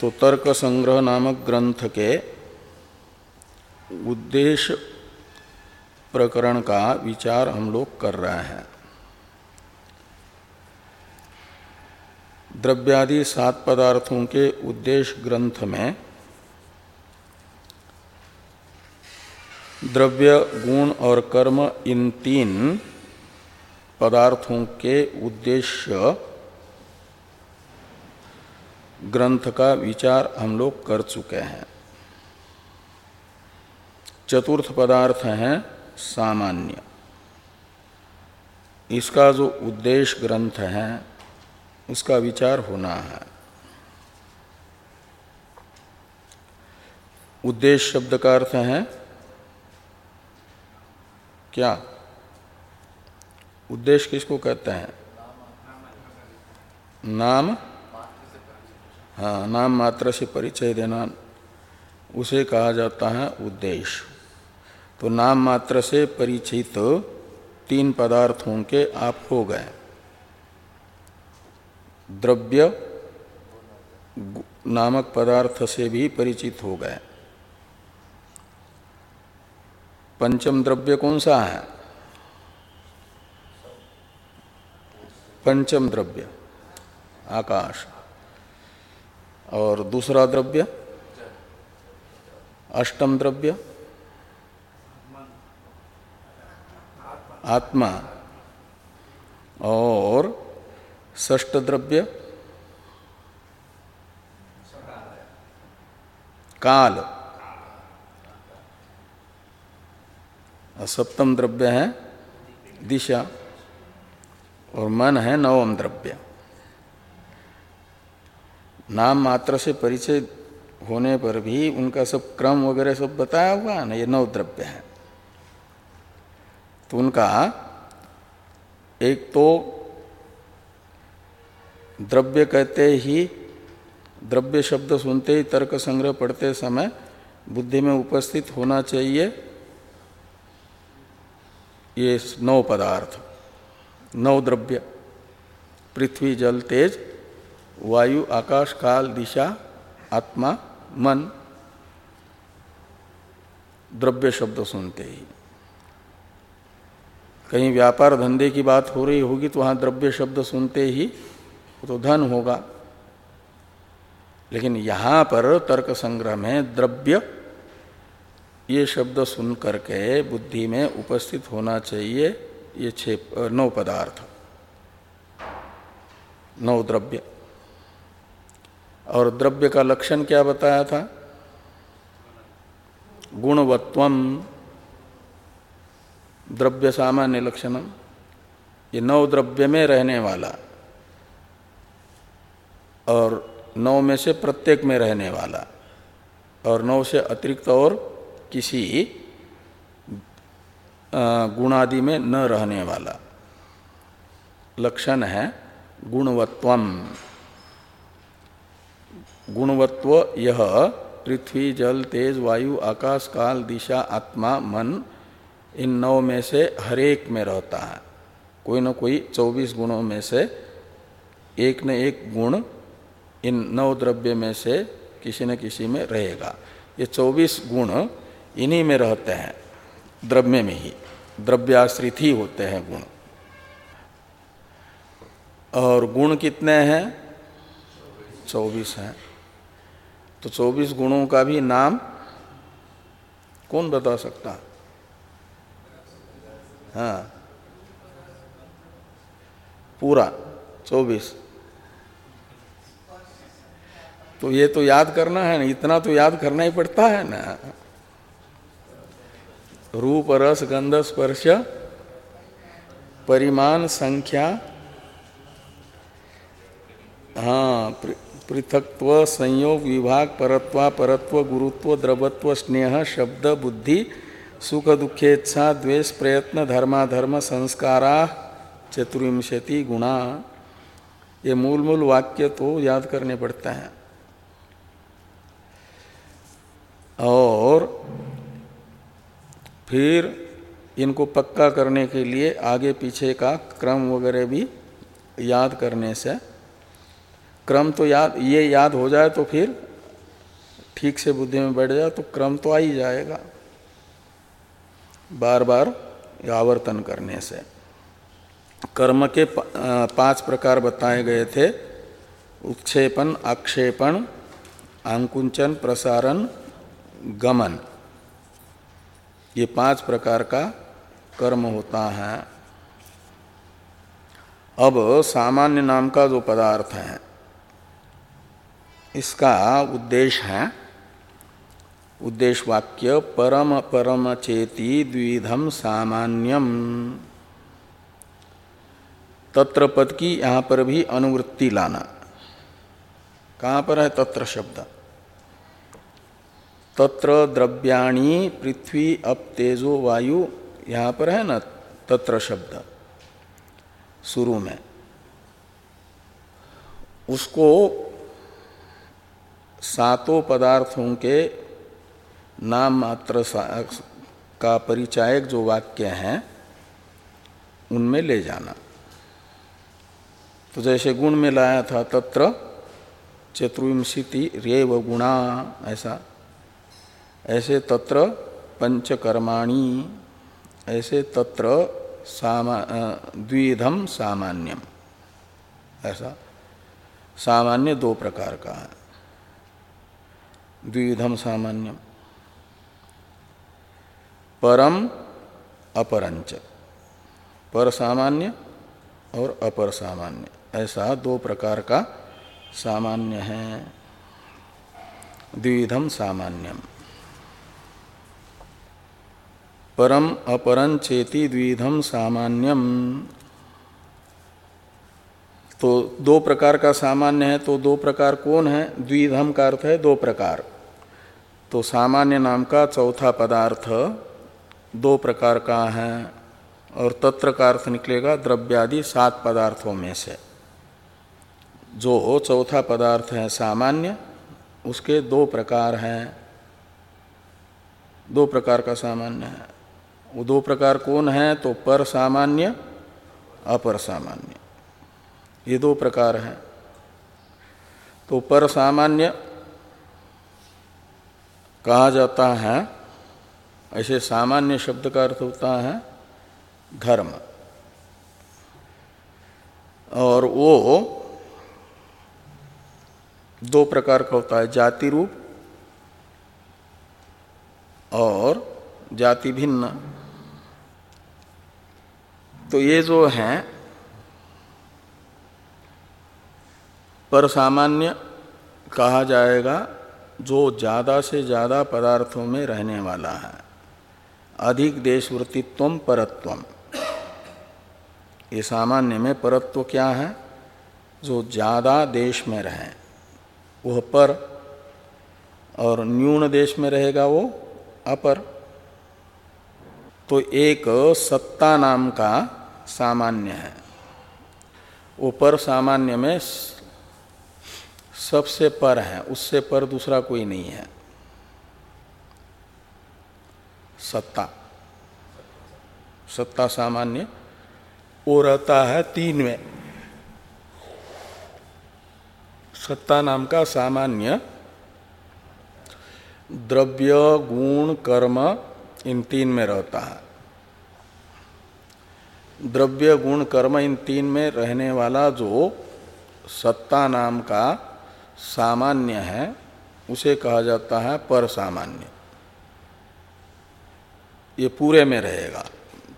तो तर्क संग्रह नामक ग्रंथ के उद्देश्य प्रकरण का विचार हम लोग कर रहे हैं। द्रव्यादि सात पदार्थों के उद्देश्य ग्रंथ में द्रव्य, गुण और कर्म इन तीन पदार्थों के उद्देश्य ग्रंथ का विचार हम लोग कर चुके हैं। चतुर्थ पदार्थ है सामान्य। इसका जो उद्देश्य ग्रंथ है, उसका विचार होना है। उद्देश्य शब्द का अर्थ है क्या? उद्देश्य किसको कहते हैं? नाम। हाँ नाम मात्र से परिचय देना, उसे कहा जाता है उद्देश्य। तो नाम मात्र से परिचित तीन पदार्थों के आप हो गए। द्रव्य नामक पदार्थ से भी परिचित हो गए। पंचम द्रव्य कौन सा है? पंचम द्रव्य, आकाश। और दूसरा द्रव्य? अष्टम द्रव्य? आत्मा। और ष्ट द्रव्य? काल। सप्तम द्रव्य है दिशा। और मन है नवम द्रव्य। नाम मात्र से परिचय होने पर भी उनका सब क्रम वगैरह सब बताया हुआ है ना, ये नव द्रव्य है। तो उनका एक तो द्रव्य कहते ही, द्रव्य शब्द सुनते ही, तर्क संग्रह पढ़ते समय बुद्धि में उपस्थित होना चाहिए, ये नौ पदार्थ नौ द्रव्य, पृथ्वी, जल, तेज वायु, आकाश, काल, दिशा, आत्मा, मन, द्रव्य शब्द सुनते ही। कहीं व्यापार धंधे की बात हो रही होगी तो वहाँ द्रव्य शब्द सुनते ही तो धन होगा। लेकिन यहाँ पर तर्क संग्रह में द्रव्य, ये शब्द सुन करके बुद्धि में उपस्थित होना चाहिए, ये छे, नौ पदार्थ। नौ द्रव्य। और द्रव्य का लक्षण क्या बताया था? गुणवत्व द्रव्य सामान्य लक्षणम। ये नौ द्रव्य में रहने वाला और नौ में से प्रत्येक में रहने वाला और नौ से अतिरिक्त और किसी गुणादि में न रहने वाला। लक्षण है गुणवत्वम। गुणवत्व यह पृथ्वी, जल, तेज, वायु, आकाश, काल, दिशा, आत्मा, मन, इन नौ में से हरेक में रहता है। कोई न कोई चौबीस गुणों में से एक न एक गुण इन नौ द्रव्य में से किसी न किसी में रहेगा। ये चौबीस गुण इन्हीं में रहते हैं, द्रव्य में ही, द्रव्याश्रित ही होते हैं गुण। और गुण कितने हैं? चौबीस हैं। तो चौबीस गुणों का भी नाम कौन बता सकता? हाँ। पूरा, चौबीस। तो ये तो याद करना है ना, इतना तो याद करना ही पड़ता है ना। रूप, रस, गंध, स्पर्श, परिमाण, संख्या हाँ पृथकत्व, संयोग, विभाग, परत्वा, परत्व, गुरुत्व, द्रवत्व, स्नेह, शब्द, बुद्धि, सुख दुखेच्छा द्वेष, प्रयत्न, धर्माधर्म, संस्कारा, चतुर्विंशति, गुणा। ये मूल मूल वाक्य तो याद करने पड़ते हैं। और फिर इनको पक्का करने के लिए आगे पीछे का क्रम वगैरह भी याद करने से क्रम तो याद, ये याद हो जाए तो फिर ठीक से बुद्धि में बैठ जाए तो क्रम तो आ ही जाएगा। बार बार आवर्तन करने से। कर्म के पाँच प्रकार बताए गए थे। उत्क्षेपण, आक्षेपण, आंकुंचन, प्रसारण, गमन। ये पाँच प्रकार का कर्म होता है। अब सामान्य नाम का जो पदार्थ है इसका उद्देश्य है, उद्देश्य वाक्य, परम परम चेती द्विधम सामान्यम। तत्र पद की यहाँ पर भी अनुवृत्ति लाना। कहाँ पर है तत्र शब्द? तत्र द्रव्याणी, पृथ्वी, अप, तेजो, वायु, यहाँ पर है ना तत्र शब्द शुरू में। उसको सातों पदार्थों के नाम मात्र का परिचायक जो वाक्य हैं, उनमें ले जाना। तो जैसे गुण में लाया था तत्र, चतुर्विंशति रेव गुणा, ऐसा। ऐसे तत्र पंचकर्माणी, ऐसे तत्र सामा द्विधम सामान्यम, ऐसा। सामान्य दो प्रकार का है। द्विधम सामान्यम। परम अपरंच पर सामान्य और अपर सामान्य। ऐसा दो प्रकार का सामान्य है। द्विधम सामान्यम। परम, अपरं चेति द्विधम सामान्यम। तो दो प्रकार का सामान्य है तो दो प्रकार कौन है? द्विधम का अर्थ है दो प्रकार। तो सामान्य नाम का चौथा पदार्थ दो प्रकार का है और तत्र का अर्थ निकलेगा द्रव्यादि सात पदार्थों में से। जो चौथा पदार्थ है सामान्य, उसके दो प्रकार हैं। दो प्रकार का सामान्य है। वो दो प्रकार कौन है? तो पर सामान्य, अपर सामान्य। ये दो प्रकार हैं। तो पर सामान्य कहा जाता है, ऐसे सामान्य शब्द का अर्थ होता है, धर्म। और वो दो प्रकार का होता है, जाति रूप और जाति भिन्न। तो ये जो है, पर सामान्य कहा जाएगा जो ज़्यादा से ज़्यादा पदार्थों में रहने वाला है। अधिक देशवृत्तित्व परत्वम ये सामान्य में परत्व क्या है? जो ज़्यादा देश में रहे, वह पर, और न्यून देश में रहेगा वो अपर। तो एक सत्ता नाम का सामान्य है। ऊपर सामान्य में सबसे पर है, उससे पर दूसरा कोई नहीं है। सत्ता। सत्ता सामान्य। वो रहता है तीन में। सत्ता नाम का सामान्य। द्रव्य, गुण, कर्म, इन तीन में रहता है। द्रव्य, गुण, कर्म इन तीन में रहने वाला जो सत्ता नाम का सामान्य है, उसे कहा जाता है पर सामान्य ये पूरे में रहेगा,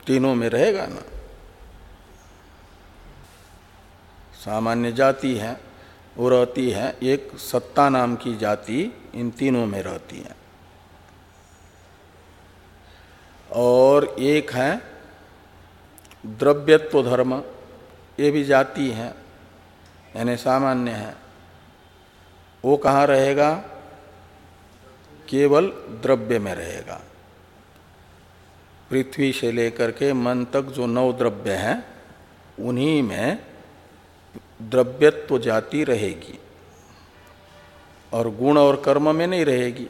तीनों में रहेगा ना? सामान्य जाति है, वो रहती है, एक सत्ता नाम की जाति इन तीनों में रहती है। और एक है द्रव्यत्व धर्म, ये भी जाति है, यानी सामान्य है। वो कहाँ रहेगा? केवल द्रव्य में रहेगा। पृथ्वी से लेकर के मन तक जो नौ द्रव्य हैं, उन्हीं में द्रव्यत्व जाति रहेगी और गुण और कर्म में नहीं रहेगी।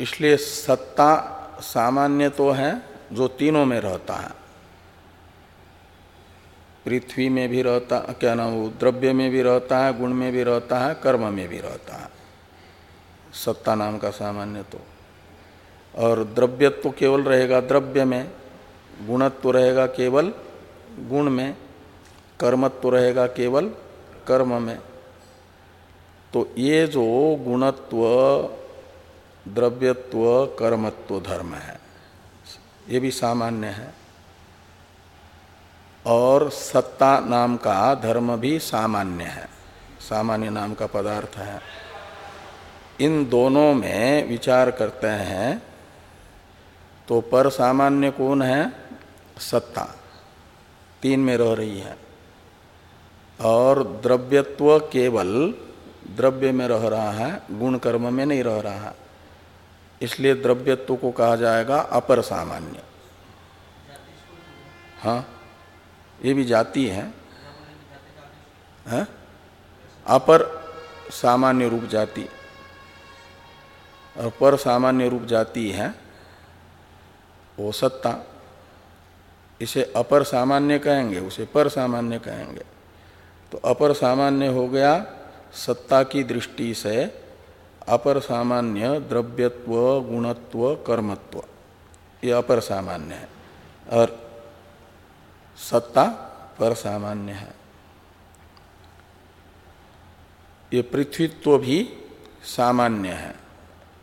इसलिए सत्ता सामान्य तो है, जो तीनों में रहता है। पृथ्वी में भी रहता क्या नाम वो द्रव्य में भी रहता है, गुण में भी रहता है, कर्म में भी रहता है। सत्ता नाम का सामान्य तो। और द्रव्यत्व तो केवल रहेगा द्रव्य में, गुणत्व तो रहेगा केवल गुण में, कर्मत्व तो रहेगा केवल कर्म में। तो ये जो गुणत्व, द्रव्यत्व, कर्मत्व धर्म है, ये भी सामान्य है। और सत्ता नाम का धर्म भी सामान्य है। सामान्य नाम का पदार्थ है। इन दोनों में विचार करते हैं तो पर सामान्य कौन है? सत्ता। तीन में रह रही है। और द्रव्यत्व केवल द्रव्य में रह रहा है, गुण कर्म में नहीं रह रहा है। इसलिए द्रव्यत्व को कहा जाएगा अपर सामान्य। हाँ? ये भी जाति है? अपर सामान्य रूप जाति। और पर सामान्य रूप जाति है। वो सत्ता। इसे अपर सामान्य कहेंगे, उसे पर सामान्य कहेंगे। तो अपर सामान्य हो गया सत्ता की दृष्टि से अपर सामान्य द्रव्यत्व, गुणत्व, कर्मत्व। ये अपर सामान्य है। और सत्ता पर सामान्य है। ये पृथ्वीत्व भी सामान्य है,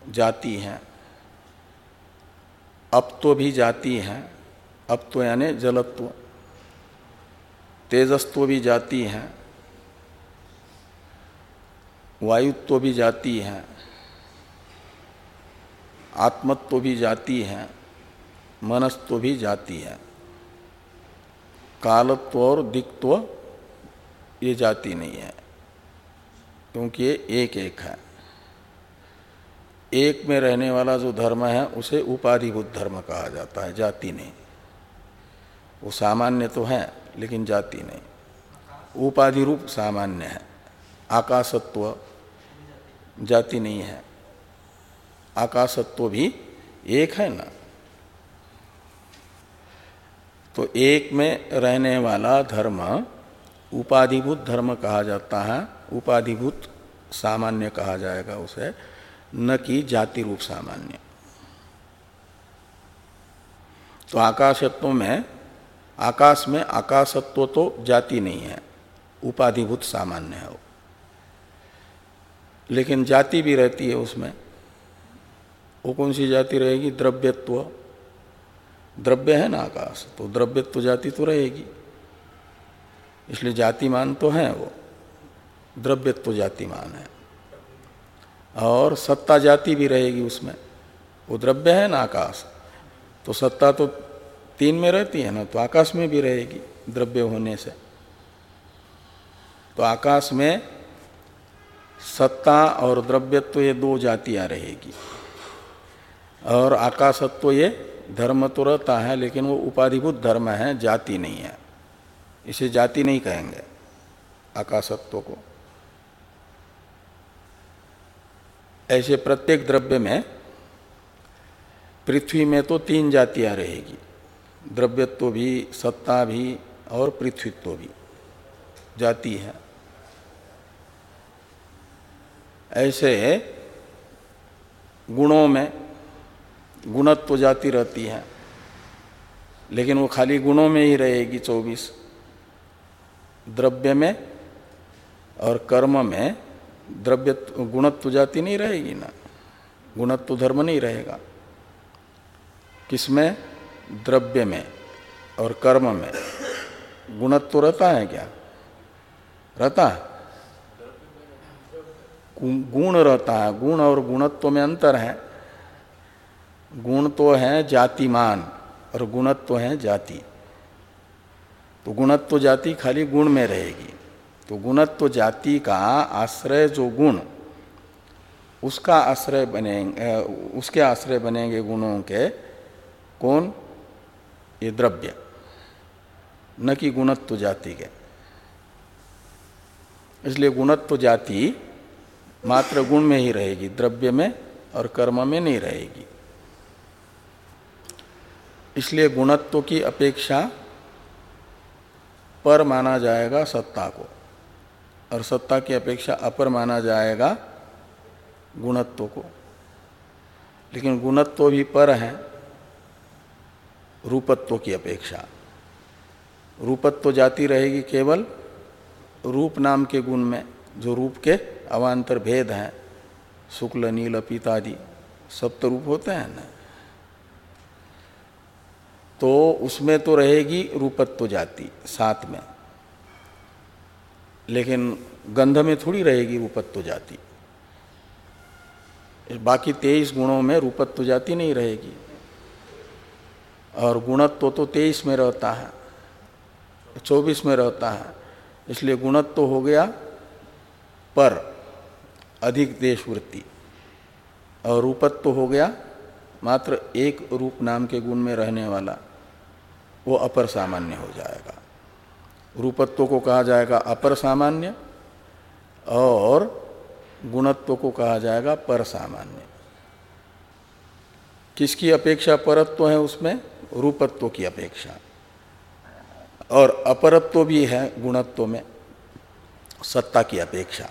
जाति है। अब तो भी जाति है। अब तो यानी जलत्व। तेजस्व भी जाति है। वायुत्व भी जाति है। आत्मत्व भी जाति है। मनस्त्व भी जाति है। कालत्व और दिक्त्व ये जाति नहीं है, क्योंकि ये एक एक है। एक में रहने वाला जो धर्म है, उसे उपाधिभूत धर्म कहा जाता है, जाति नहीं। वो सामान्य तो है, लेकिन जाति नहीं। उपाधि रूप सामान्य है। आकाशत्व जाति नहीं है। आकाशत्व भी एक है ना। तो एक में रहने वाला धर्म उपाधिभूत धर्म कहा जाता है, उपाधिभूत सामान्य कहा जाएगा उसे, न कि जाति रूप सामान्य। तो आकाशत्व में, आकाश में आकाशत्व तो जाति नहीं है, उपाधिभूत सामान्य है वो। लेकिन जाति भी रहती है उसमें। वो कौन सी जाति रहेगी? द्रव्यत्व। द्रव्य है ना आकाश तो द्रव्यत्व जाति तो रहेगी। इसलिए जातिमान तो है वो। द्रव्यत्व जातिमान है। और सत्ता जाति भी रहेगी उसमें। वो द्रव्य है ना आकाश तो सत्ता तो तीन में रहती है ना तो आकाश में भी रहेगी द्रव्य होने से। तो आकाश में सत्ता और द्रव्यत्व ये दो जातियाँ रहेगी। और आकाशत्व ये धर्म तो रहता है, लेकिन वो उपाधिभूत धर्म है, जाति नहीं है। इसे जाति नहीं कहेंगे, आकाशत्व को। ऐसे प्रत्येक द्रव्य में, पृथ्वी में तो तीन जातियाँ रहेगी। द्रव्यत्व भी, सत्ता भी और पृथ्वीत्व भी। जाति है। ऐसे गुणों में गुणत्व जाति रहती है। लेकिन वो खाली गुणों में ही रहेगी चौबीस। द्रव्य में और कर्म में द्रव्य गुणत्व जाति नहीं रहेगी ना। गुणत्व धर्म नहीं रहेगा। किसमें? द्रव्य में और कर्म में। गुणत्व रहता है क्या? रहता है। गुण रहता है। गुण और गुणत्व में अंतर है। गुण तो है जातिमान और गुणत्व तो है जाति। तो गुणत्व तो जाति खाली गुण में रहेगी। तो गुणत्व तो जाति का आश्रय जो गुण, उसका आश्रय बनेंगे, उसके आश्रय बनेंगे गुणों के कौन? ये द्रव्य। न कि गुणत्व तो जाति के। इसलिए गुणत्व तो जाति मात्र गुण में ही रहेगी, द्रव्य में और कर्म में नहीं रहेगी। इसलिए गुणत्व की अपेक्षा पर माना जाएगा सत्ता को। और सत्ता की अपेक्षा अपर माना जाएगा गुणत्व को। लेकिन गुणत्व भी पर है, रूपत्व की अपेक्षा। रूपत्व जाती रहेगी केवल रूप नाम के गुण में, जो रूप के अवान्तर भेद हैं, शुक्ल, नील पीतादि सब तो रूप होते हैं ना। तो उसमें तो रहेगी रूपत्व जाति, साथ में। लेकिन गंध में थोड़ी रहेगी रूपत्व जाति। बाकी तेईस गुणों में रूपत्व जाति नहीं रहेगी। और गुणत्व तो तेईस में रहता है, चौबीस में रहता है। इसलिए गुणत्व हो गया पर अधिक देश वृत्ति और रूपत्व हो गया मात्र एक रूप नाम के गुण में रहने वाला। वो अपर सामान्य हो जाएगा। रूपत्व को कहा जाएगा अपर सामान्य और गुणत्व को कहा जाएगा पर सामान्य। किसकी अपेक्षा परत्व है उसमें? रूपत्व की अपेक्षा। और अपरत्व भी है गुणत्व में, सत्ता की अपेक्षा।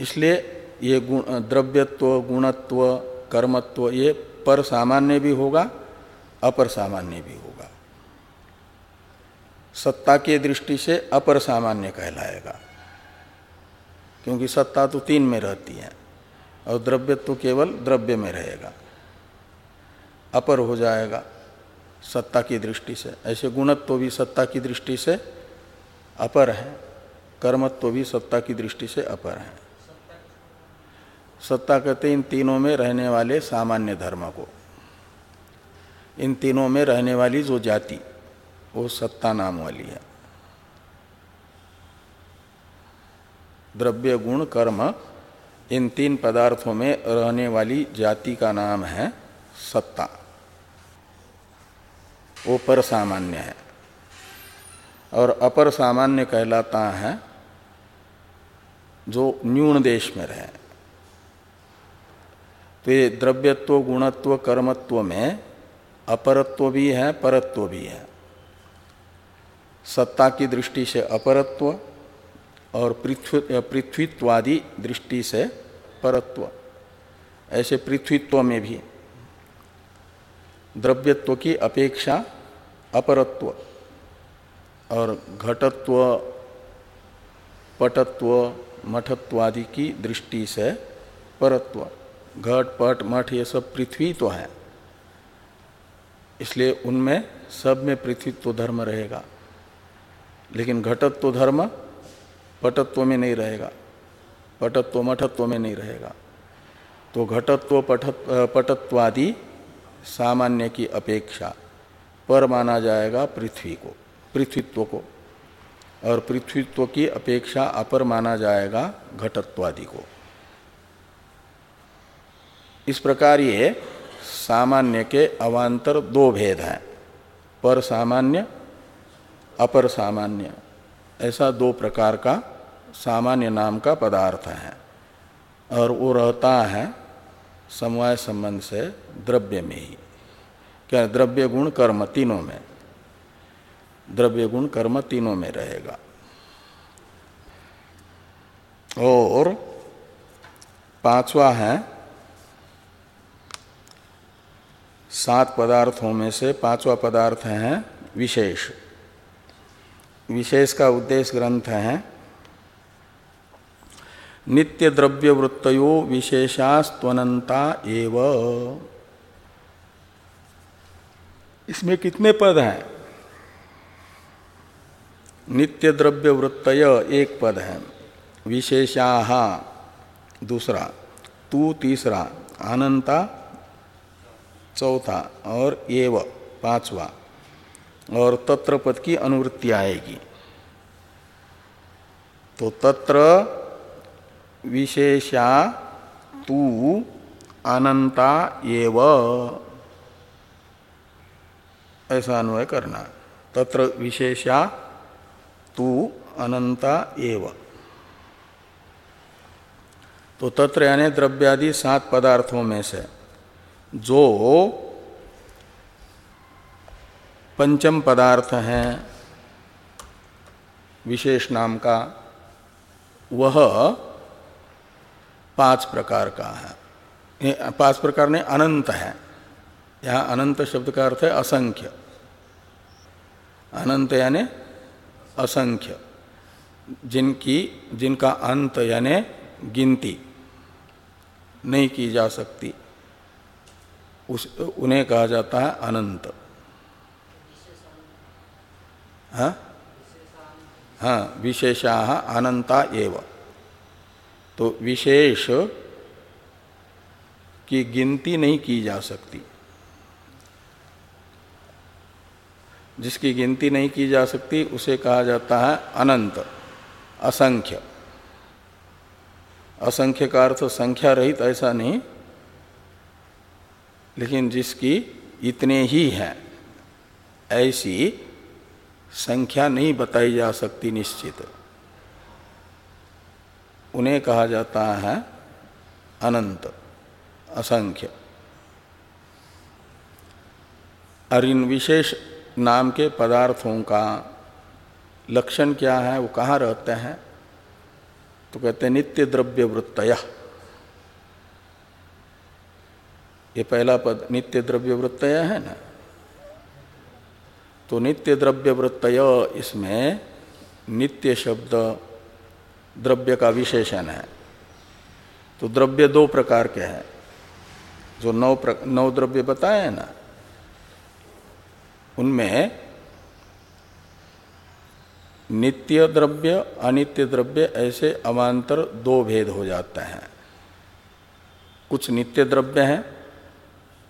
इसलिए ये गुण, द्रव्यत्व, गुणत्व, कर्मत्व, ये पर सामान्य भी होगा अपर सामान्य भी होगा। सत्ता के दृष्टि से अपर सामान्य कहलाएगा। क्योंकि सत्ता तो तीन में रहती है, और द्रव्य तो केवल द्रव्य में रहेगा। अपर हो जाएगा सत्ता की दृष्टि से। ऐसे गुणत्व भी सत्ता की दृष्टि से अपर है, कर्मत्व भी सत्ता की दृष्टि से अपर है। सत्ता कहते इन तीनों में रहने वाले सामान्य धर्म को। इन तीनों में रहने वाली जो जाति, वो सत्ता नाम वाली है। द्रव्य गुण कर्म, इन तीन पदार्थों में रहने वाली जाति का नाम है सत्ता। वो पर सामान्य है। और अपर सामान्य कहलाता है जो न्यून देश में रहे। तो ये द्रव्यत्व, गुणत्व, कर्मत्व में अपरत्व भी है, परत्व भी है। सत्ता की दृष्टि से अपरत्व और पृथ्वी, पृथ्वीत्वादि दृष्टि से परत्व, ऐसे पृथ्वीत्व में भी। द्रव्यत्व की अपेक्षा अपरत्व और घटत्व, पटत्व, मठत्वादि की दृष्टि से परत्व। घट, पट, मठ, ये सब पृथ्वी तो है। इसलिए उनमें सब में पृथ्वीत्व धर्म रहेगा। लेकिन घटत्व धर्म पटत्व में नहीं रहेगा। पटत्व मठत्व में नहीं रहेगा। तो घटत्व पटत्वादि सामान्य की अपेक्षा पर माना जाएगा पृथ्वी को, पृथ्वीत्व को। और पृथ्वीत्व की अपेक्षा अपर माना जाएगा घटत्वादि को। इस प्रकार ये सामान्य के अवान्तर दो भेद हैं। पर सामान्य, अपर सामान्य। ऐसा दो प्रकार का सामान्य नाम का पदार्थ है। और वो रहता है समवाय संबंध से द्रव्य में ही। क्या द्रव्य गुण कर्म तीनों में? द्रव्य गुण कर्म तीनों में रहेगा। और पांचवा है सात पदार्थों में से पांचवा पदार्थ है विशेष। विशेष का उद्देश्य ग्रंथ है नित्य द्रव्य वृत्तो विशेषास्तवनता एव। इसमें कितने पद हैं? नित्य द्रव्य वृत्त एक पद है, विशेषाह दूसरा, तू तीसरा अनंता चौथा और एव पांचवा, और तत्र पद की अनुवृत्ति आएगी। तो तत्र विशेषा तू अनंता एव। ऐसा अन्वय करना। तत्र विशेषा तू अनंता एव। तो तत्र यानी द्रव्यादि सात पदार्थों में से जो पंचम पदार्थ है, विशेष नाम का, वह पाँच प्रकार का है। पाँच प्रकार ने अनंत है। यहाँ अनंत शब्द का अर्थ है असंख्य। अनंत यानी असंख्य। जिनकी, जिनका अंत यानी गिनती। नहीं की जा सकती। उस, उन्हें कहा जाता है अनंत। हाँ? हाँ विशेषा अनंता एव। तो विशेष की गिनती नहीं की जा सकती। जिसकी गिनती नहीं की जा सकती, उसे कहा जाता है अनंत, असंख्य। असंख्य का अर्थ संख्या रहित ऐसा नहीं। लेकिन जिसकी इतने ही हैं, ऐसी संख्या नहीं बताई जा सकती निश्चित। उन्हें कहा जाता है अनंत, असंख्य। और इन विशेष नाम के पदार्थों का लक्षण क्या है, वो कहाँ रहते हैं? तो कहते हैं नित्य द्रव्य वृत्तय ये पहला पद नित्य द्रव्य वृत्तय है ना? तो नित्य द्रव्य वृत्तय इसमें नित्य शब्द द्रव्य का विशेषण है। तो द्रव्य दो प्रकार के हैं। जो नौ प्र, नौ द्रव्य बताए हैं ना उनमें नित्य द्रव्य अनित्य द्रव्य ऐसे अमांतर दो भेद हो जाते हैं। कुछ नित्य द्रव्य हैं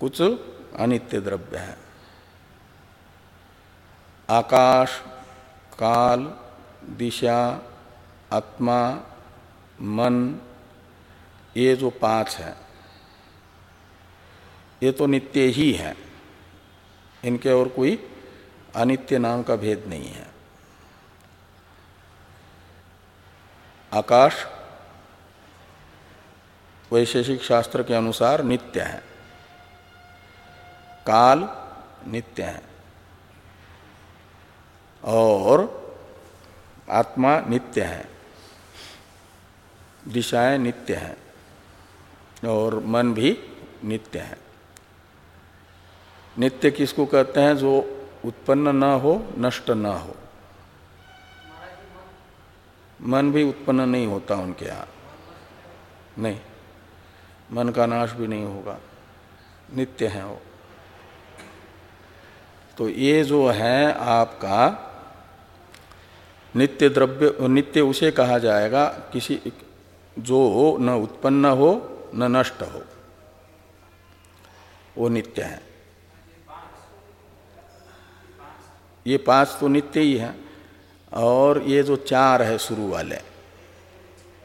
कुछ अनित्य द्रव्य है आकाश, काल, दिशा, आत्मा, मन, ये जो पाँच है, ये तो नित्य ही है। इनके और कोई अनित्य नाम का भेद नहीं है। आकाश, वैशेषिक शास्त्र के अनुसार नित्य है। काल नित्य है। और आत्मा नित्य है। दिशाएँ नित्य हैं। और मन भी नित्य है। नित्य किसको कहते हैं? जो उत्पन्न न हो, नष्ट न हो। मन भी उत्पन्न नहीं होता उनके यहाँ। नहीं। मन का नाश भी नहीं होगा। नित्य है वो। तो ये जो है आपका नित्य द्रव्य, नित्य उसे कहा जाएगा, किसी जो हो, न उत्पन्न हो, न नष्ट हो। वो नित्य है। ये पाँच तो नित्य ही है। और ये जो चार है शुरू वाले,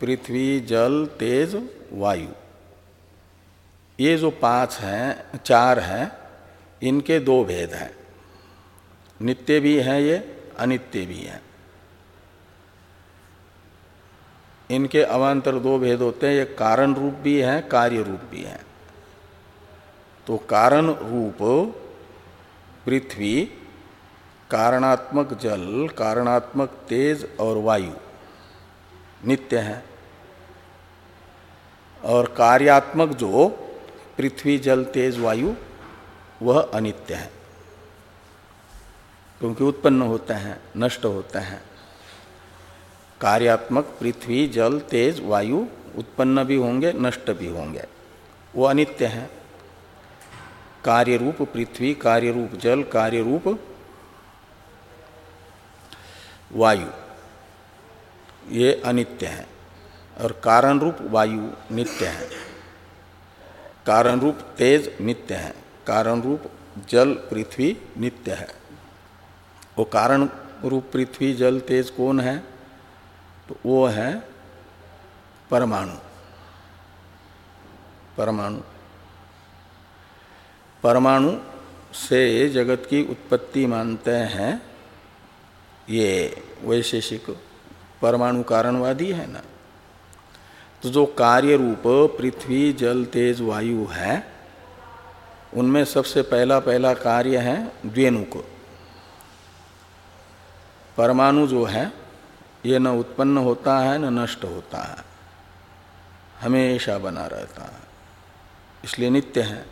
पृथ्वी, जल, तेज, वायु। ये जो पाँच हैं, चार हैं, इनके दो भेद हैं। नित्य भी हैं ये, अनित्य भी हैं। इनके अवान्तर दो भेद होते हैं, ये कारण रूप भी है, कार्य रूप भी है। तो कारण रूप, पृथ्वी, कारणात्मक जल, कारणात्मक तेज और वायु, नित्य है। और कार्यात्मक जो, पृथ्वी, जल, तेज, वायु, वह अनित्य है। क्योंकि उत्पन्न होते हैं, नष्ट होते हैं। कार्यात्मक पृथ्वी, जल, तेज, वायु उत्पन्न भी होंगे, नष्ट भी होंगे। वो अनित्य हैं। कार्य रूप पृथ्वी कार्य रूप जल कार्य रूप वायु, ये अनित्य हैं। और कारण रूप वायु नित्य हैं। कारण रूप तेज नित्य है। कारण रूप जल, पृथ्वी नित्य है। वो कारण रूप पृथ्वी, जल, तेज कौन है? तो वो है परमाणु। परमाणु। परमाणु से जगत की उत्पत्ति मानते हैं। ये वैशेषिक परमाणु कारणवादी है ना? तो जो कार्य रूप पृथ्वी, जल, तेज, वायु है, उनमें सबसे पहला पहला कार्य है द्वेनुक परमाणु जो है, ये न उत्पन्न होता है, न नष्ट होता है। हमेशा बना रहता है। इसलिए नित्य है।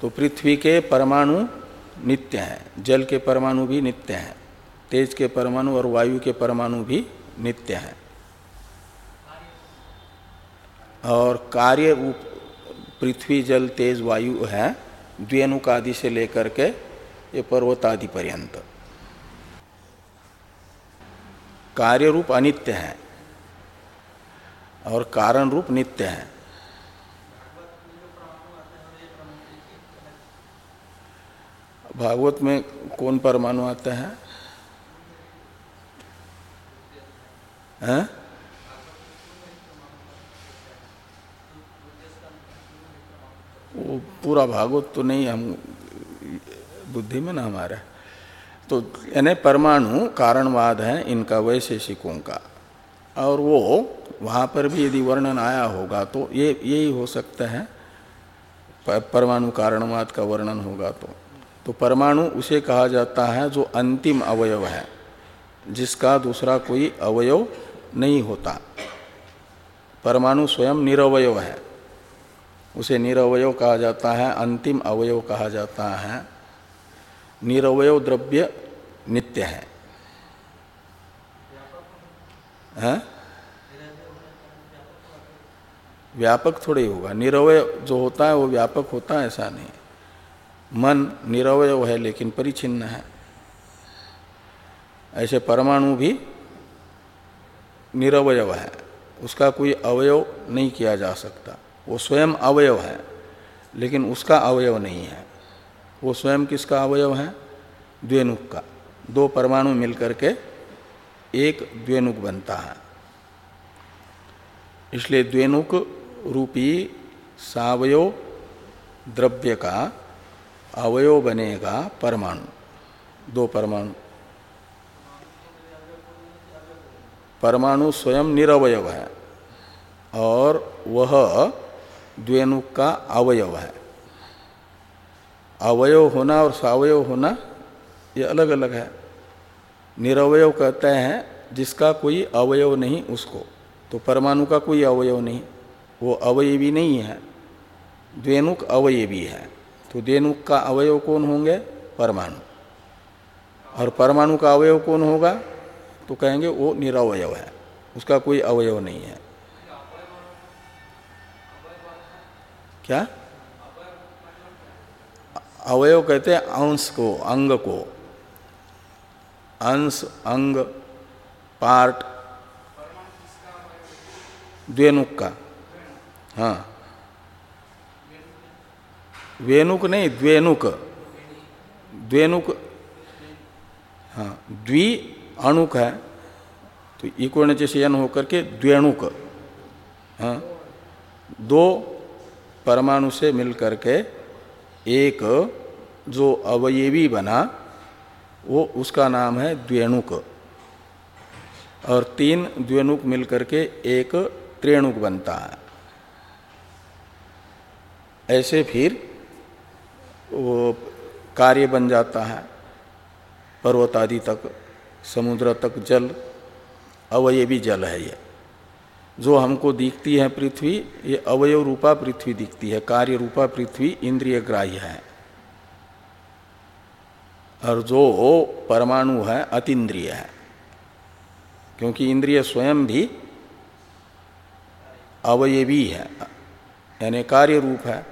तो पृथ्वी के परमाणु नित्य हैं, जल के परमाणु भी नित्य हैं, तेज के परमाणु और वायु के परमाणु भी नित्य हैं। और कार्य पृथ्वी, जल, तेज, वायु है द्वेनुक आदि से लेकर के ये पर्वत आदि पर्यंत। कार्य रूप अनित्य है और कारण रूप नित्य है। भागवत में कौन परमाणु आते हैं? है? वो पूरा भागवत तो नहीं, हम बुद्धि में ना हमारा तो यानी परमाणु कारणवाद है इनका, वैशेषिकों का। और वो वहाँ पर भी यदि वर्णन आया होगा तो ये, यही हो सकता है। परमाणु कारणवाद का वर्णन होगा तो। तो परमाणु उसे कहा जाता है जो अंतिम अवयव है, जिसका दूसरा कोई अवयव नहीं होता। परमाणु स्वयं निरवयव है। उसे निरवयव कहा जाता है, अंतिम अवयव कहा जाता है। निरवय द्रव्य नित्य है। है? व्यापक थोड़ी होगा। निरवय जो होता है वो व्यापक होता है, ऐसा नहीं। मन निरवय है, लेकिन परिचिन्न है। ऐसे परमाणु भी निरवय है। उसका कोई अवयव नहीं किया जा सकता। वो स्वयं अवयव है, लेकिन उसका अवयव नहीं है। वो स्वयं किसका अवयव है? द्वेनुक का। दो परमाणु मिलकर के एक द्वेनुक बनता है। इसलिए द्वेनुक रूपी सावयव द्रव्य का अवयव बनेगा परमाणु। दो परमाणु। परमाणु स्वयं निरवयव है और वह द्वेनुक का अवयव है। अवयव होना और सावयव होना, ये अलग अलग है। निरवयव कहते हैं, जिसका कोई अवयव नहीं उसको। तो परमाणु का कोई अवयव नहीं, वो अवयवी नहीं है। द्वेनुक अवयवी है। तो द्वेनुक का अवयव कौन होंगे? परमाणु। और परमाणु का अवयव कौन होगा? तो कहेंगे वो निरवयव है। उसका कोई अवयव नहीं है। क्या? अवयव कहते हैं अंश को, अंग को। अंश, अंग, पार्ट द्वेनुक का। हाँ। वेनुक नहीं द्वेनुक द्वेनुक हाँ द्वि अणुक है तो इको से यन होकर के द्वेणुक। हाँ। दो परमाणु से मिलकर के एक जो अवयवी बना, वो उसका नाम है द्वेणुक। और तीन द्वेणुक मिलकर के एक त्रेणुक बनता है। ऐसे फिर वो कार्य बन जाता है। पर्वत आदि तक, समुद्र तक जल, अवयवी जल है ये। जो हमको दिखती है पृथ्वी, ये अवयव रूपा पृथ्वी दिखती है, कार्य रूपा पृथ्वी इंद्रिय ग्राह्य है। और जो परमाणु है अतिद्रिय है। क्योंकि इंद्रिय स्वयं भी अवयवी है, यानी कार्य रूप है,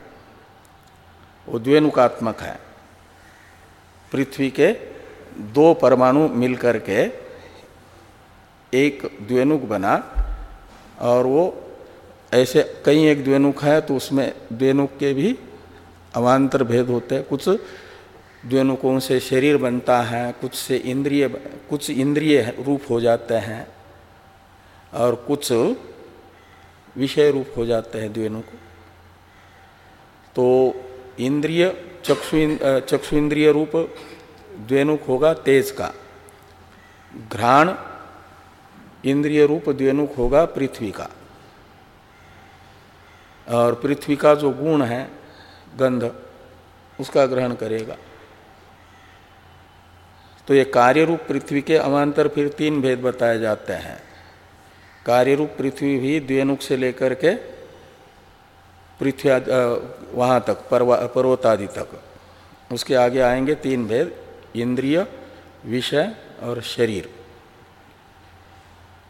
वो द्वेनुकात्मक है। पृथ्वी के दो परमाणु मिलकर के एक द्वेनुक बना और वो ऐसे कई एक द्वेनुक है तो उसमें द्वेनुक के भी अवान्तर भेद होते हैं। कुछ द्वेनुकों से शरीर बनता है, कुछ से इंद्रिय कुछ इंद्रिय रूप हो जाते हैं और कुछ विषय रूप हो जाते हैं द्वेनुक तो इंद्रिय चक्षु चक्षु इंद्रिय रूप द्वेनुक होगा तेज का। घ्राण इंद्रिय रूप द्वेनुक होगा पृथ्वी का। और पृथ्वी का जो गुण है, गंध, उसका ग्रहण करेगा। तो ये कार्य रूप पृथ्वी के अवान्तर फिर तीन भेद बताए जाते हैं। कार्य रूप पृथ्वी भी द्वेनुक से लेकर के पृथ्वी वहाँ तक पर्वतादि तक। उसके आगे आएँगे तीन भेद, इंद्रिय, विषय और शरीर।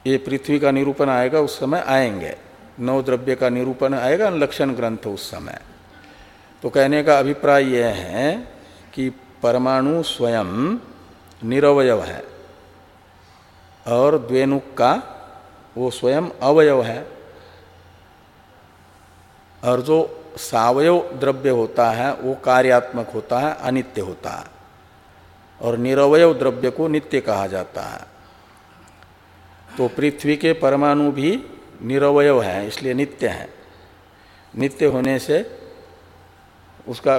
ये पृथ्वी का निरूपण आएगा उस समय आएँगे। नौ द्रव्य का निरूपण आएगा, लक्षण ग्रंथ उस समय। तो कहने का अभिप्राय यह है कि परमाणु स्वयं निरवय है और द्वेनुक का वो स्वयं अवयव है। और जो सावयव द्रव्य होता है, वो कार्यात्मक होता है, अनित्य होता है। और निरवय द्रव्य को नित्य कहा जाता है। तो पृथ्वी के परमाणु भी निरवय है, इसलिए नित्य है। नित्य होने से उसका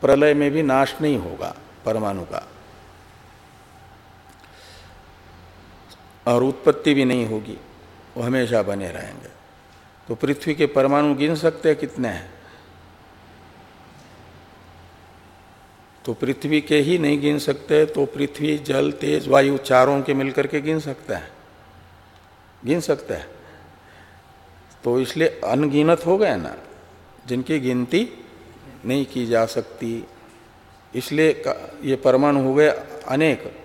प्रलय में भी नाश नहीं होगा परमाणु का। और उत्पत्ति भी नहीं होगी, वो हमेशा बने रहेंगे। तो पृथ्वी के परमाणु गिन सकते हैं कितने हैं? तो पृथ्वी के ही नहीं गिन सकते तो पृथ्वी, जल, तेज, वायु चारों के मिलकर के गिन सकते हैं। गिन सकते हैं। तो इसलिए अनगिनत हो गए ना, जिनकी गिनती नहीं की जा सकती। इसलिए ये परमाणु हो गए अनेक।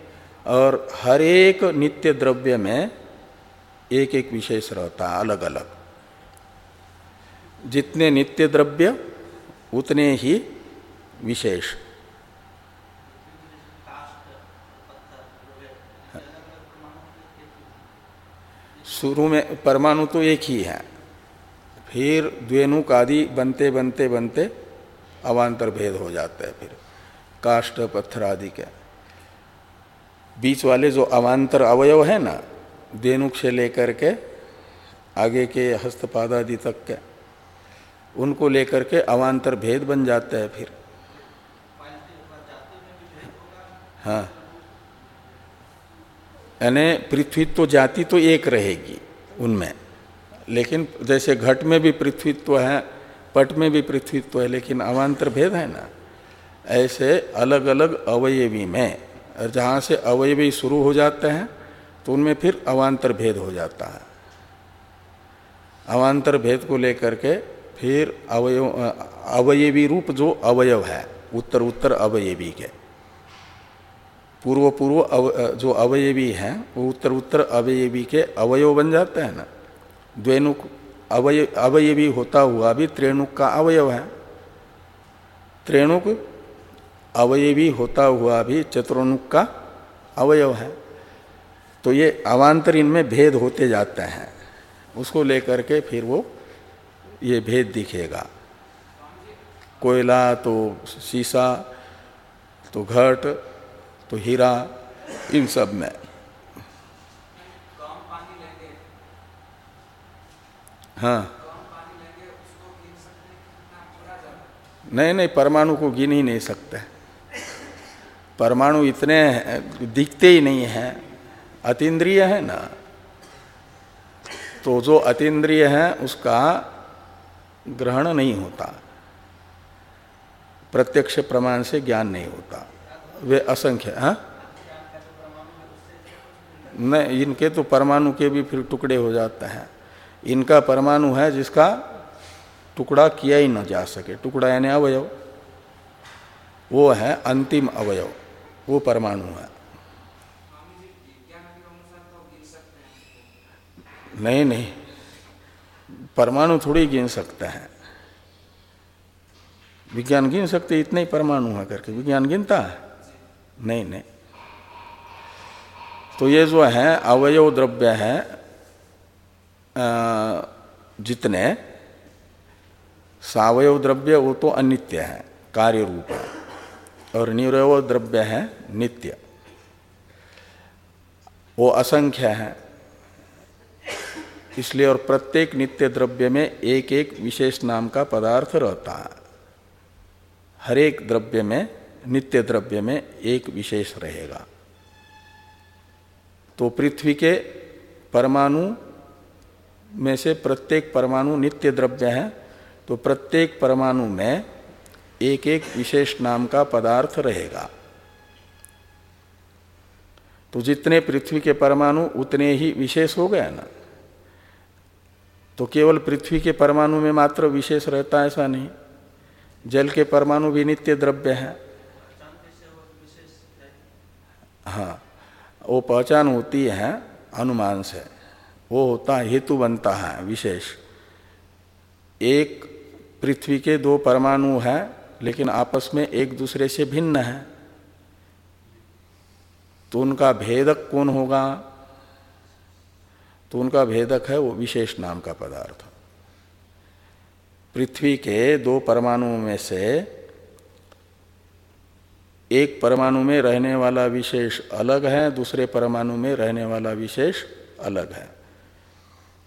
और हर एक नित्य द्रव्य में एक एक विशेष रहता है अलग अलग जितने नित्य द्रव्य, उतने ही विशेष। शुरू में परमाणु तो एक ही है। फिर द्वेनुक आदि बनते बनते बनते अवान्तर भेद हो जाता है फिर। काष्ट पत्थर आदि के। बीच वाले जो अवान्तर अवयव है ना द्वेनुक से लेकर के, आगे के हस्तपाद आदि तक के, उनको लेकर के अवान्तर भेद बन जाता है फिर। हाँ। यानी पृथ्वी तो जाति तो एक रहेगी उनमें। लेकिन जैसे घट में भी पृथ्वीत्व है, पट में भी पृथ्वीत्व है, लेकिन अवान्तर भेद है ना? ऐसे अलग अलग अवयवी में, और जहाँ से अवयवी शुरू हो जाते हैं तो उनमें फिर अवान्तर भेद हो जाता है। अवान्तर भेद को लेकर के फिर अवयव अवयवी रूप जो अवयव है उत्तर उत्तर अवयवी के। पूर्व पूर्व अव, जो अवयवी हैं वो उत्तर उत्तर अवयवी के अवयव बन जाते हैं ना। द्वेनुक अवय अवयवी होता हुआ भी त्रेणुक का अवयव है। त्रेणुक अवयवी होता हुआ भी चतुर्णुक का अवयव है। तो ये अवान्तर इनमें भेद होते जाते हैं। उसको लेकर के फिर वो ये भेद दिखेगा। कोयला तो शीशा तो घट तो हीरा, इन सब में। हाँ। नहीं नहीं, परमाणु को गिन ही नहीं सकते। परमाणु इतने दिखते ही नहीं हैं। अतीन्द्रिय है ना। तो जो अतीन्द्रिय है, उसका ग्रहण नहीं होता। प्रत्यक्ष प्रमाण से ज्ञान नहीं होता। वे असंख्य हाँ नहीं, इनके तो परमाणु के भी फिर टुकड़े हो जाते हैं। इनका परमाणु है जिसका टुकड़ा किया ही ना जा सके। टुकड़ा यानी अवयव। वो है अंतिम अवयव। वो परमाणु है। नहीं नहीं। परमाणु थोड़ी गिन सकता है। विज्ञान गिन सकते इतने ही परमाणु है करके। विज्ञान गिनता है। नहीं नहीं। तो ये जो है, अवयव द्रव्य है जितने, सावयव द्रव्य वो तो अनित्य है कार्य रूप है, और निरव द्रव्य है नित्य। वो असंख्य है। इसलिए और प्रत्येक नित्य द्रव्य में एक एक विशेष नाम का पदार्थ रहता है। हर एक द्रव्य में नित्य द्रव्य में एक विशेष रहेगा। तो पृथ्वी के परमाणु में से प्रत्येक परमाणु नित्य द्रव्य है तो प्रत्येक परमाणु में एक एक विशेष नाम का पदार्थ रहेगा। तो जितने पृथ्वी के परमाणु, उतने ही विशेष हो गए ना। तो केवल पृथ्वी के परमाणु में मात्र विशेष रहता है ऐसा नहीं। जल के परमाणु भी नित्य द्रव्य है। हाँ वो पहचान होती है अनुमान से। वो होता हेतु बनता है, विशेष। एक पृथ्वी के दो परमाणु हैं, लेकिन आपस में एक दूसरे से भिन्न है। तो उनका भेदक कौन होगा? तो उनका भेदक है, वो विशेष नाम का पदार्थ। पृथ्वी के दो परमाणुओं में से एक परमाणु में रहने वाला विशेष अलग है, दूसरे परमाणु में रहने वाला विशेष अलग है।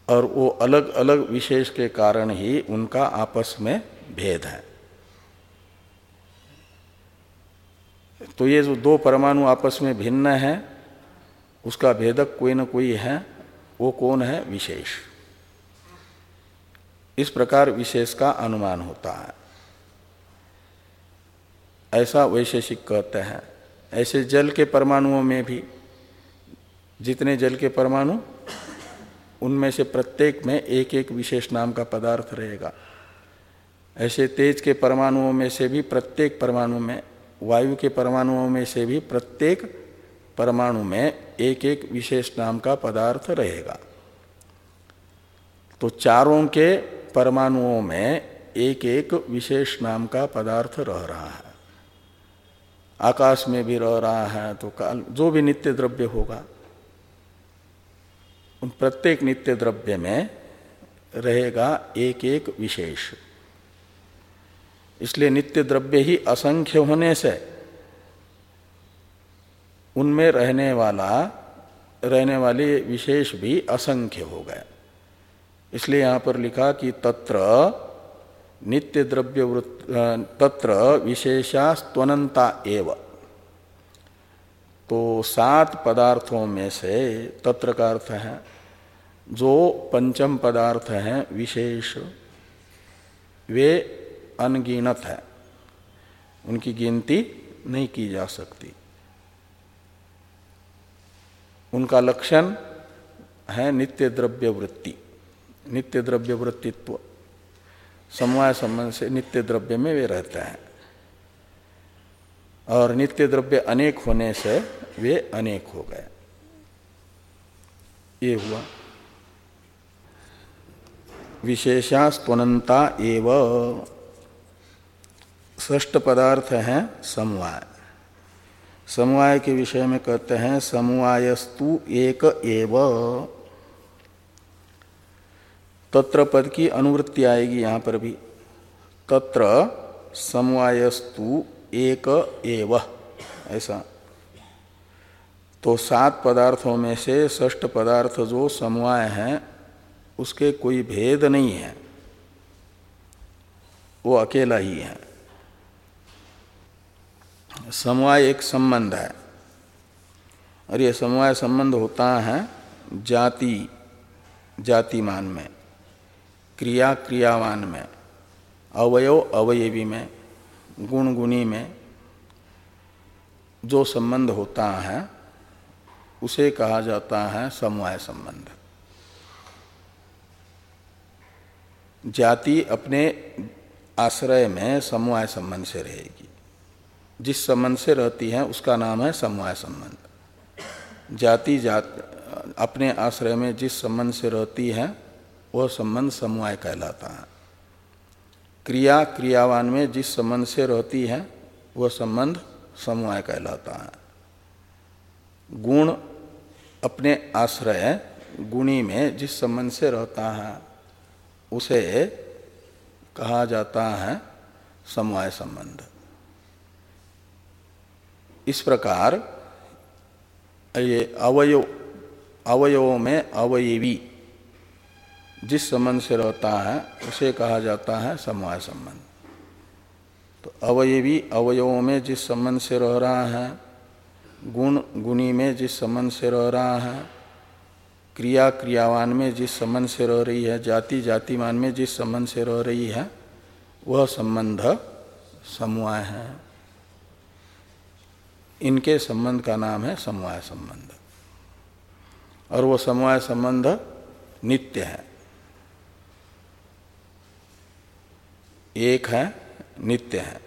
और वो अलग अलग विशेष के कारण ही उनका आपस में भेद है। तो ये जो दो परमाणु आपस में भिन्न है, उसका भेदक कोई ना कोई है, वो कौन है? विशेष। इस प्रकार विशेष का अनुमान होता है। ऐसा वैशेषिक कहते हैं। ऐसे जल के परमाणुओं में भी, जितने जल के परमाणु, उनमें से प्रत्येक में एक एक विशेष नाम का पदार्थ रहेगा। ऐसे तेज के परमाणुओं में से भी प्रत्येक परमाणु में, वायु के परमाणुओं में से भी प्रत्येक परमाणु में एक एक विशेष नाम का पदार्थ रहेगा। तो चारों के परमाणुओं में एक एक विशेष नाम का पदार्थ रह रहा है। आकाश में भी रह रहा है तो काल, जो भी नित्य द्रव्य होगा, उन प्रत्येक नित्य द्रव्य में रहेगा एक एक विशेष। इसलिए नित्य द्रव्य ही असंख्य होने से उनमें रहने वाला, रहने वाले विशेष भी असंख्य हो गए। इसलिए यहाँ पर लिखा कि तत्र नित्य द्रव्य तत्र विशेषा स्तनता एव। तो सात पदार्थों में से तत्र का अर्थ है, जो पंचम पदार्थ हैं, विशेष, वे अनगिनत है। उनकी गिनती नहीं की जा सकती। उनका लक्षण है नित्य द्रव्य वृत्ति नित्य द्रव्य वृत्तित्व समवाय संबंध से नित्य द्रव्य में वे रहते हैं। और नित्य द्रव्य अनेक होने से वे अनेक हो गए। ये हुआ। विशेषा स्तनता एव। ष्ट पदार्थ है समवाय। समवाय के विषय में कहते हैं, समवायस्तु एक एव। तत्र पद की अनुवृत्ति आएगी यहाँ पर भी। तत्र समवायस्तु एक एव, ऐसा। तो सात पदार्थों में से ष्ट पदार्थ जो समवाय है, उसके कोई भेद नहीं है। वो अकेला ही है। समवाय एक संबंध है। और ये समवाय संबंध होता है जाति, जातिमान में। क्रिया क्रियावान में, अवयव अवयवी में गुण गुणी में जो संबंध होता है, उसे कहा जाता है समवाय संबंध। जाति अपने आश्रय में समवाय संबंध से रहेगी। जिस संबंध से रहती है, उसका नाम है समवाय संबंध। जाति जात, अपने आश्रय में जिस संबंध से रहती है वह संबंध समवाय कहलाता है। क्रिया, क्रियावान में जिस संबंध से रहती है वह संबंध समवाय कहलाता है। गुण अपने आश्रय, गुणी में जिस संबंध से रहता है, उसे कहा जाता है समवाय संबंध। इस प्रकार ये अवयव, अवयवों में अवयवी जिस संबंध से रहता है, उसे कहा जाता है समवाय संबंध। तो अवयवी, अवयवों में जिस संबंध से रह रहा है, गुण, गुणी में जिस संबंध से रह रहा है, क्रिया, क्रियावान में जिस संबंध से रह रही है, जाति, जातिमान में जिस संबंध से रह रही है, वह संबंध समवाय है। इनके संबंध का नाम है समवाय संबंध। और वो समवाय संबंध नित्य है। एक है, नित्य है।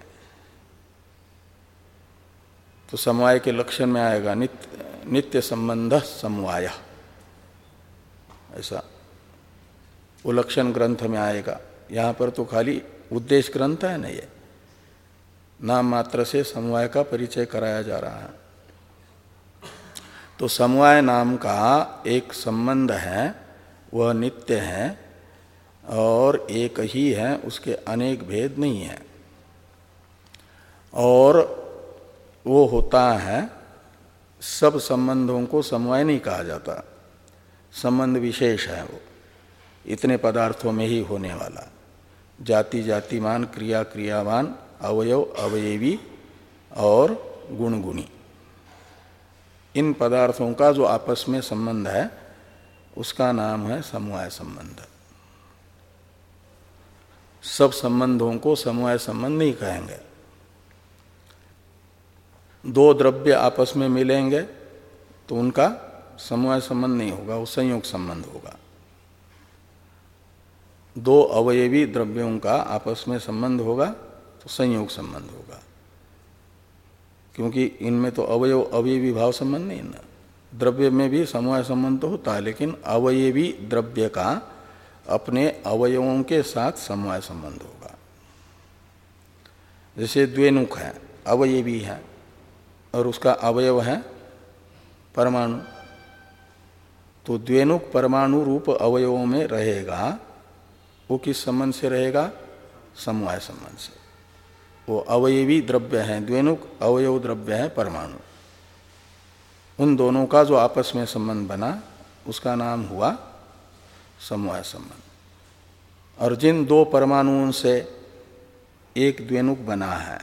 तो समवाय के लक्षण में आएगा, नित्य नित्य संबंध समवाय। ऐसा। वो लक्षण ग्रंथ में आएगा। यहाँ पर तो खाली उद्देश्य ग्रंथ है ना ये। नाम मात्र से समवाय का परिचय कराया जा रहा है। तो समवाय नाम का एक संबंध है, वह नित्य है और एक ही है, उसके अनेक भेद नहीं है। और वो होता है, सब संबंधों को समवाय नहीं कहा जाता। संबंध विशेष है वो। इतने पदार्थों में ही होने वाला। जाति जातिमान क्रिया, क्रियावान, अवयव, अवयवी और गुण गुणी इन पदार्थों का जो आपस में संबंध है, उसका नाम है समवाय संबंध। सब संबंधों को समवाय संबंध नहीं कहेंगे। दो द्रव्य आपस में मिलेंगे तो उनका समवाय संबंध नहीं होगा, वो संयोग संबंध होगा। दो अवयवी द्रव्यों का आपस में संबंध होगा तो संयोग संबंध होगा। क्योंकि इनमें तो अवयव, अवयवी भाव संबंध नहीं ना। द्रव्य में भी समवाय संबंध तो होता है, लेकिन अवयवी द्रव्य का अपने अवयवों के साथ समवाय संबंध होगा। जैसे द्वेनुक है, अवयवी है, और उसका अवयव है परमाणु। तो द्वेनुक परमाणु रूप अवयवों में रहेगा, वो किस संबंध से रहेगा? समवाय संबंध से। वो अवयवी द्रव्य है द्वेनुक अवयव द्रव्य है, परमाणु। उन दोनों का जो आपस में संबंध बना, उसका नाम हुआ समवाय संबंध। और जिन दो परमाणुओं से एक द्वेनुक बना है,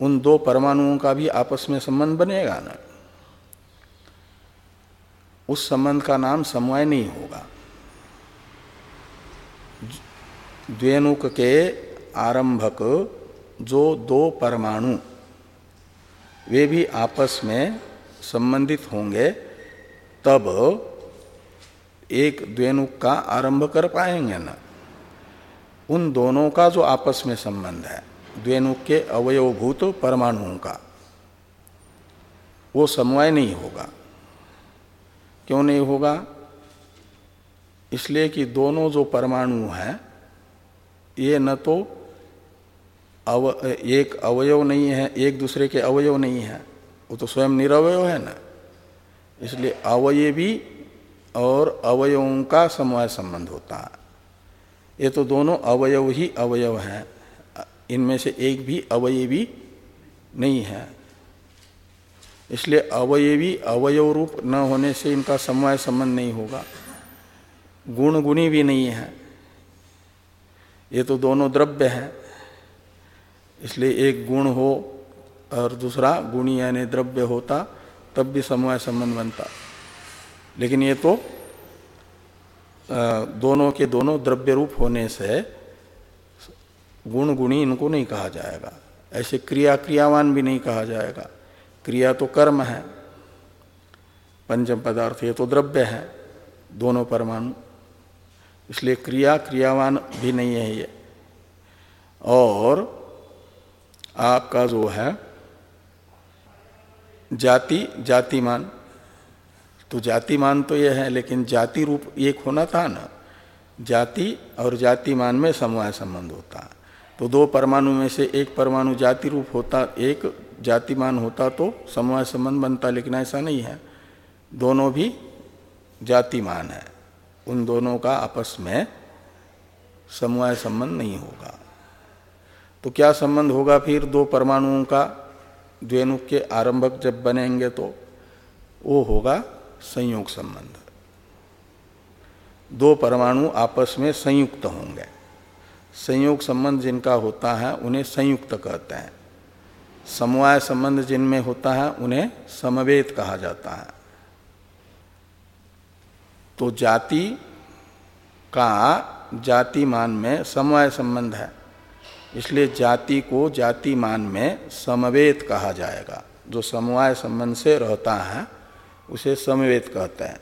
उन दो परमाणुओं का भी आपस में संबंध बनेगा ना? उस संबंध का नाम समवाय नहीं होगा। द्वेनुक के आरंभक जो दो परमाणु, वे भी आपस में संबंधित होंगे, तब एक द्वेनुक का आरंभ कर पाएँगे ना। उन दोनों का जो आपस में संबंध है द्वेनुक के अवयवभूत परमाणुओं का, वो समवाय नहीं होगा। क्यों नहीं होगा? इसलिए कि दोनों जो परमाणु हैं, ये न तो अव, एक अवयव नहीं है, एक दूसरे के अवयव नहीं है, वो तो स्वयं निरवय है ना। इसलिए अवयवी और अवयवों का समवाय संबंध होता है। ये तो दोनों अवयव ही अवयव हैं। इनमें से एक भी अवयवी नहीं है। इसलिए अवयवी अवयव रूप न होने से इनका समवाय संबंध नहीं होगा। गुण गुणी भी नहीं है। ये तो दोनों द्रव्य हैं। इसलिए एक गुण हो और दूसरा गुणी यानी द्रव्य होता, तब भी समवाय संबंध बनता। लेकिन ये तो दोनों के दोनों द्रव्य रूप होने से गुण गुणी इनको नहीं कहा जाएगा। ऐसे क्रिया क्रियावान भी नहीं कहा जाएगा। क्रिया तो कर्म है। पंचम पदार्थ ये तो द्रव्य है, दोनों परमाणु। इसलिए क्रिया क्रियावान भी नहीं है ये। और आपका जो है, जाति, जातिमान। तो जातिमान तो यह है, लेकिन जाति रूप एक होना था ना। जाति और जातिमान में समवाय संबंध होता। तो दो परमाणु में से एक परमाणु जाति रूप होता, एक जातिमान होता तो समवाय संबंध बनता, लेकिन ऐसा नहीं है। दोनों भी जातिमान है। उन दोनों का आपस में समवाय संबंध नहीं होगा। तो क्या संबंध होगा फिर दो परमाणुओं का? द्वेनुक के आरंभक जब बनेंगे तो वो होगा संयोग संबंध। दो परमाणु आपस में संयुक्त होंगे। संयोग संबंध जिनका होता है, उन्हें संयुक्त कहते हैं। समवाय संबंध जिनमें होता है, उन्हें समवेत कहा जाता है। तो जाति का जातिमान में समवाय संबंध है। इसलिए जाति को जातिमान में समवेत कहा जाएगा, जो समवाय संबंध से रहता है। उसे समवेत कहते हैं।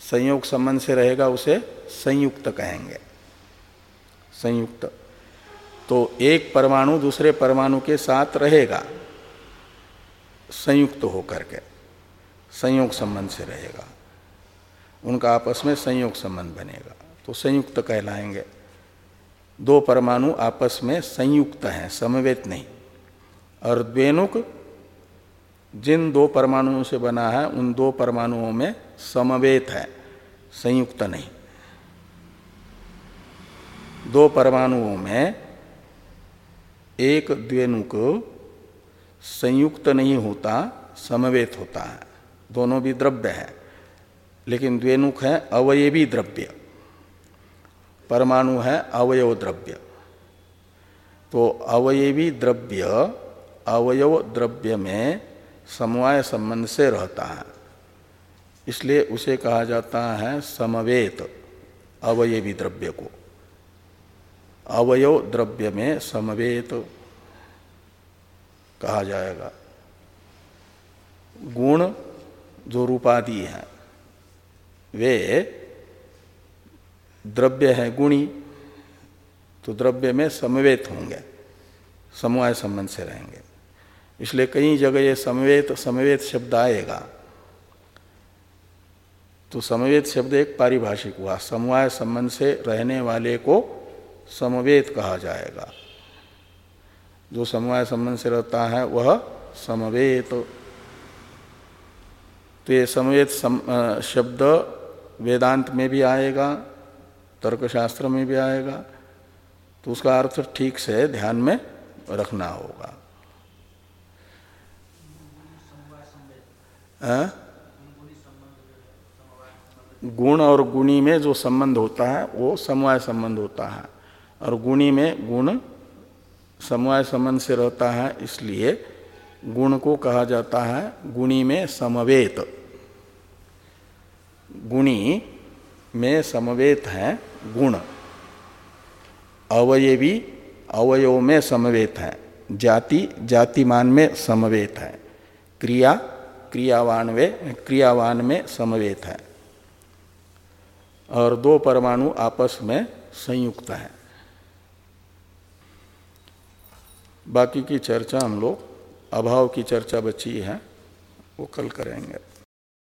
संयोग संबंध से रहेगा उसे संयुक्त कहेंगे। संयुक्त। तो एक परमाणु दूसरे परमाणु के साथ रहेगा। संयुक्त होकर के। संयोग संबंध से रहेगा। उनका आपस में संयोग संबंध बनेगा। तो संयुक्त कहलाएँगे। दो परमाणु आपस में संयुक्त हैं, समवेत नहीं। और द्वेनुक जिन दो परमाणुओं से बना है, उन दो परमाणुओं में समवेत है, संयुक्त नहीं। दो परमाणुओं में एक द्वेनुक संयुक्त नहीं होता, समवेत होता है। दोनों भी द्रव्य है, लेकिन द्वेणुक है, अवयवी द्रव्य। परमाणु है, अवयव द्रव्य। तो अवयवी द्रव्य, अवयव द्रव्य में समवाय संबंध से रहता है। इसलिए उसे कहा जाता है समवेत, अवयवी द्रव्य को। अवयव द्रव्य में समवेत कहा जाएगा। गुण जो रूपादि हैं, वे द्रव्य है गुणी तो द्रव्य में समवेत होंगे, समवाय संबंध से रहेंगे। इसलिए कई जगह ये समवेत समवेत शब्द आएगा। तो समवेत शब्द एक पारिभाषिक हुआ। समवाय संबंध से रहने वाले को समवेत कहा जाएगा। जो समवाय संबंध से रहता है वह समवेत। तो ये समवेत सम, शब्द वेदांत में भी आएगा तर्कशास्त्र में भी आएगा। तो उसका अर्थ ठीक से ध्यान में रखना होगा। आ? गुण और गुणी में जो संबंध होता है, वो समवाय संबंध होता है। और गुणी में गुण समवाय संबंध से रहता है, इसलिए गुण को कहा जाता है गुणी में समवेत। गुणी में समवेत है गुण। अवयवी अवयव में समवेत है। जाति, जातिमान में समवेत है। क्रिया क्रियावान वे क्रियावान में समवेत है। और दो परमाणु आपस में संयुक्त है। बाकी की चर्चा हम लोग, अभाव की चर्चा बची है, वो कल करेंगे।